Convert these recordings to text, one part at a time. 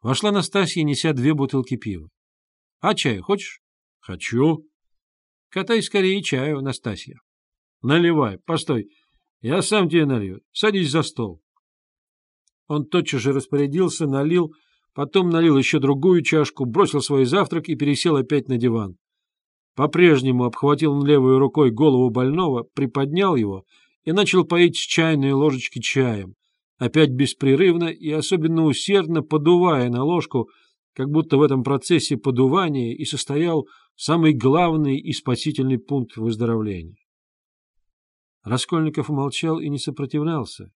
Вошла Настасья, неся две бутылки пива. — А чаю хочешь? — Хочу. — Катай скорее чаю, Настасья. — Наливай. Постой. Я сам тебе налью. Садись за стол. Он тотчас же распорядился, налил, потом налил еще другую чашку, бросил свой завтрак и пересел опять на диван. По-прежнему обхватил он левой рукой голову больного, приподнял его и начал поить с чайной ложечки чаем, опять беспрерывно и особенно усердно подувая на ложку, как будто в этом процессе подувания и состоял самый главный и спасительный пункт выздоровления. Раскольников молчал и не сопротивлялся,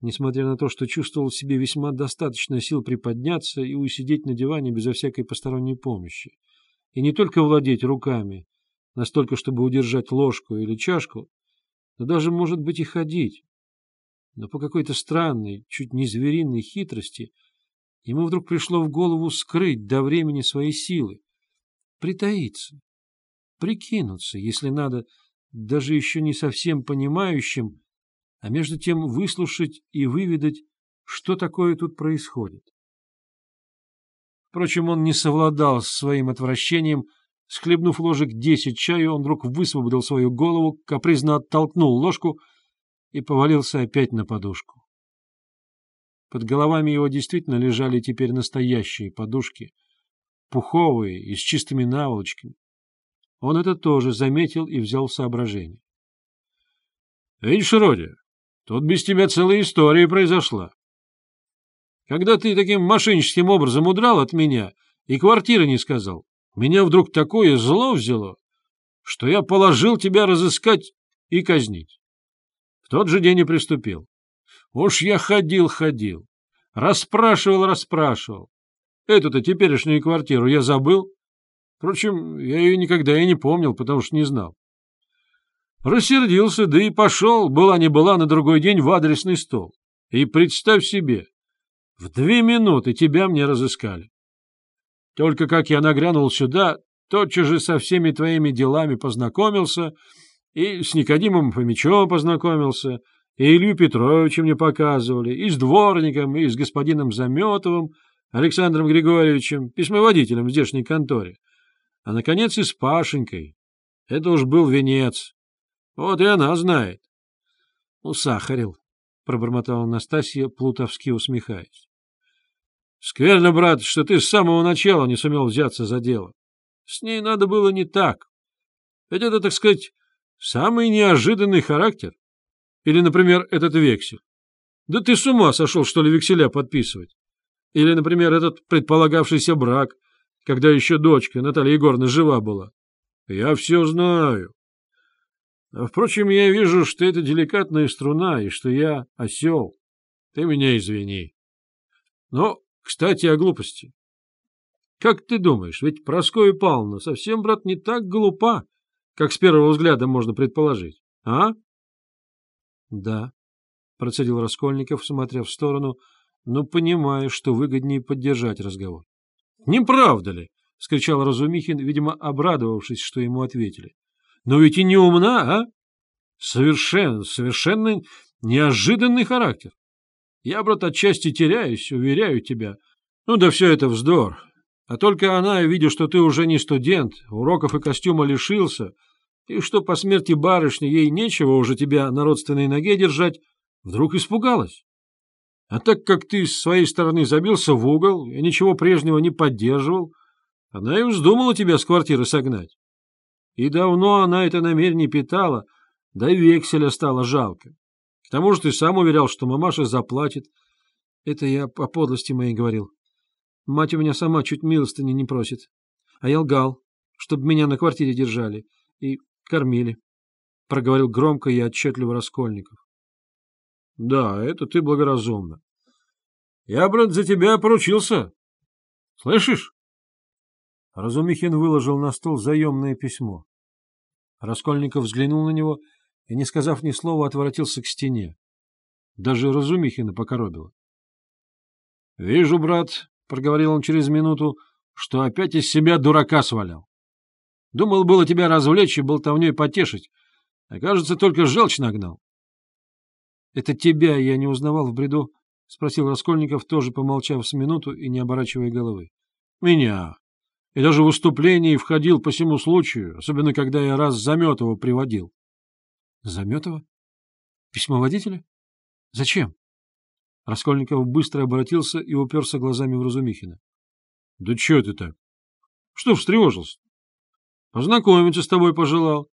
несмотря на то, что чувствовал в себе весьма достаточно сил приподняться и усидеть на диване безо всякой посторонней помощи, и не только владеть руками, настолько, чтобы удержать ложку или чашку, но даже, может быть, и ходить. Но по какой-то странной, чуть не звериной хитрости ему вдруг пришло в голову скрыть до времени свои силы, притаиться, прикинуться, если надо, даже еще не совсем понимающим, а между тем выслушать и выведать, что такое тут происходит. Впрочем, он не совладал с своим отвращением. Схлебнув ложек десять чаю, он вдруг высвободил свою голову, капризно оттолкнул ложку и повалился опять на подушку. Под головами его действительно лежали теперь настоящие подушки, пуховые и с чистыми наволочками. Он это тоже заметил и взял в соображение. — Видишь, Родя, тут без тебя целая история произошла. Когда ты таким мошенническим образом удрал от меня и квартиры не сказал, меня вдруг такое зло взяло, что я положил тебя разыскать и казнить. В тот же день и приступил. Уж я ходил-ходил, расспрашивал-расспрашивал. Эту-то теперешнюю квартиру я забыл. Впрочем, я ее никогда и не помнил, потому что не знал. Рассердился, да и пошел, была не была, на другой день в адресный стол. И представь себе, в две минуты тебя мне разыскали. Только как я нагрянул сюда, тотчас же со всеми твоими делами познакомился, и с Никодимом Фомичом познакомился, и Илью Петровича мне показывали, и с дворником, и с господином Заметовым, Александром Григорьевичем, письмоводителем в здешней конторе, а, наконец, и с Пашенькой. Это уж был венец. Вот и она знает. Усахарил, — пробормотала Настасья, плутовски усмехаясь. Скверно, брат, что ты с самого начала не сумел взяться за дело. С ней надо было не так. Ведь это, так сказать, самый неожиданный характер. Или, например, этот вексель. Да ты с ума сошел, что ли, векселя подписывать? Или, например, этот предполагавшийся брак, когда еще дочка Наталья Егоровна жива была. Я все знаю. А, впрочем, я вижу, что это деликатная струна, и что я осел. Ты меня извини. Но кстати, о глупости. Как ты думаешь, ведь Прасковья Павловна совсем, брат, не так глупа, как с первого взгляда можно предположить, а? — Да, — процедил Раскольников, смотря в сторону, но понимая, что выгоднее поддержать разговор. — Не правда ли? — скричал Разумихин, видимо, обрадовавшись, что ему ответили. — Но ведь и не умна, а? Совершенно, совершенно неожиданный характер. Я, брат, отчасти теряюсь, уверяю тебя. Ну да все это вздор. А только она, видя, что ты уже не студент, уроков и костюма лишился, и что по смерти барышни ей нечего уже тебя на родственной ноге держать, вдруг испугалась. А так как ты с своей стороны забился в угол и ничего прежнего не поддерживал, она и вздумала тебя с квартиры согнать. И давно она это намерение питала, да и векселя стало жалко. К тому же ты сам уверял, что мамаша заплатит. Это я по подлости моей говорил. Мать у меня сама чуть милостыни не просит. А я лгал, чтобы меня на квартире держали и кормили. Проговорил громко и отчетливо Раскольников. — Да, это ты благоразумно. Я, брат, за тебя поручился. Слышишь? Разумихин выложил на стол заемное письмо. Раскольников взглянул на него и, не сказав ни слова, отворотился к стене. Даже Разумихина покоробило. — Вижу, брат, — проговорил он через минуту, — что опять из себя дурака свалял. Думал было тебя развлечь и болтовней потешить, а, кажется, только желчь нагнал. — Это тебя я не узнавал в бреду, — спросил Раскольников, тоже помолчав с минуту и не оборачивая головы. — Меня. И даже в выступлении входил по всему случаю, особенно когда я раз Заметова приводил. — Заметова? Письмоводителя? Зачем? Раскольников быстро обратился и уперся глазами в Разумихина. — Да чё ты так? Что встревожился? Познакомиться с тобой пожелал.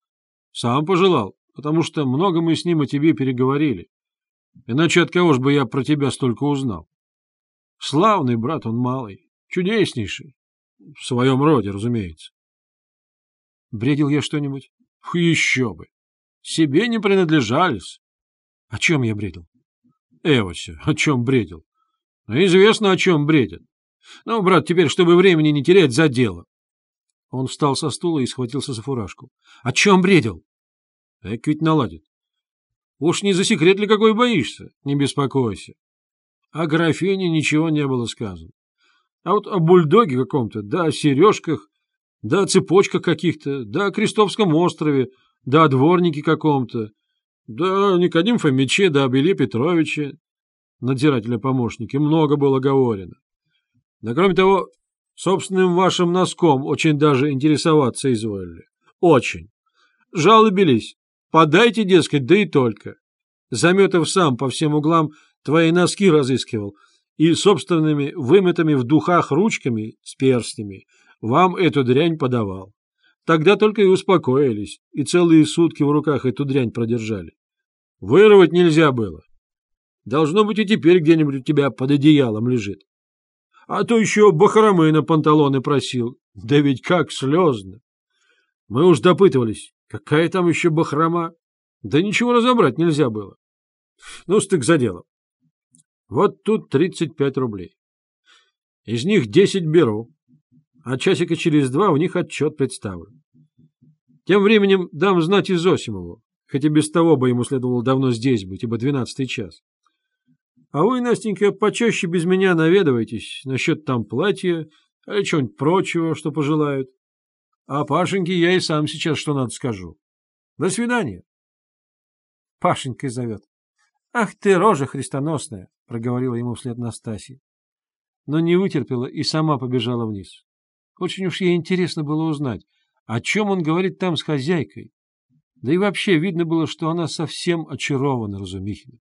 Сам пожелал, потому что много мы с ним о тебе переговорили. Иначе от кого ж бы я про тебя столько узнал? Славный брат он малый, чудеснейший. В своем роде, разумеется. Бредил я что-нибудь? Еще бы. Себе не принадлежались. О чем я бредил? Эвося, о чем бредил? Ну, известно, о чем бредят. Ну, брат, теперь, чтобы времени не терять, за дело. Он встал со стула и схватился за фуражку. — О чем бредил? — Так ведь наладит. Уж не за секрет ли какой боишься? Не беспокойся. О графине ничего не было сказано. А вот о бульдоге каком-то, да о сережках, да о цепочках каких-то, да о Крестовском острове, да о дворнике каком-то, да Никодим Фомиче, да о Беле Петровиче, надзирателя помощники, много было говорено. Да кроме того, собственным вашим носком очень даже интересоваться изволили. Очень. Жалобились. Подайте, дескать, да и только. Заметов сам по всем углам твои носки разыскивал и собственными вымытыми в духах ручками с перстнями вам эту дрянь подавал. Тогда только и успокоились, и целые сутки в руках эту дрянь продержали. Вырвать нельзя было. Должно быть, и теперь где-нибудь у тебя под одеялом лежит. А то еще бахромы на панталоны просил. Да ведь как слезно! Мы уж допытывались, какая там еще бахрома. Да ничего разобрать нельзя было. Ну, стык за дело. Вот тут 35 рублей. Из них 10 беру, а часика через два у них отчет представлю. Тем временем дам знать и Зосимову, хотя без того бы ему следовало давно здесь быть, ибо двенадцатый час. А вы, Настенька, почаще без меня наведывайтесь насчет там платья или чего-нибудь прочего, что пожелают. А Пашеньке я и сам сейчас что надо скажу. До свидания. Пашенькой зовет. Ах ты, рожа христоносная, проговорила ему вслед Настасья. Но не вытерпела и сама побежала вниз. Очень уж ей интересно было узнать, о чем он говорит там с хозяйкой. Да и вообще видно было, что она совсем очарована Разумихиным.